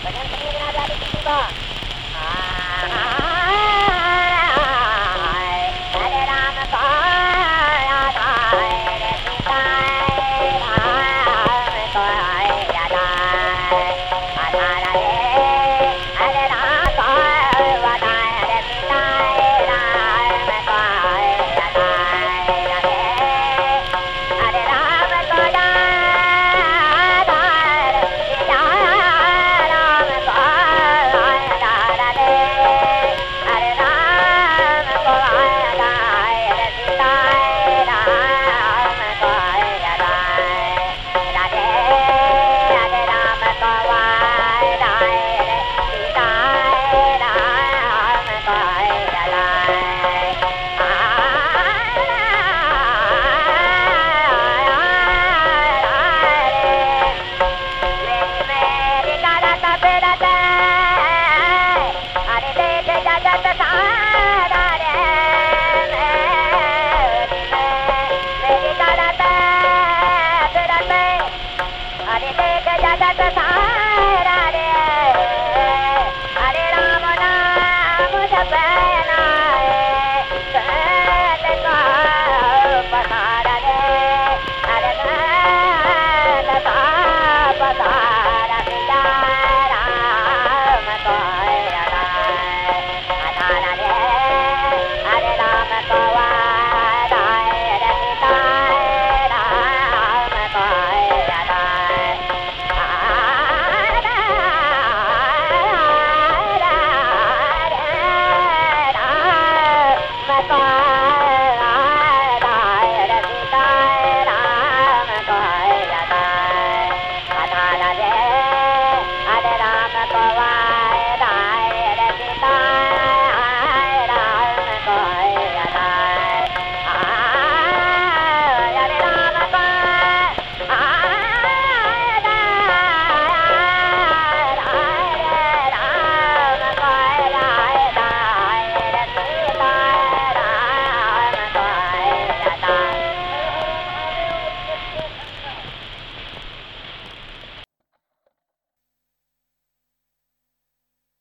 Ganyan kami ginagalit dito ba? Bye.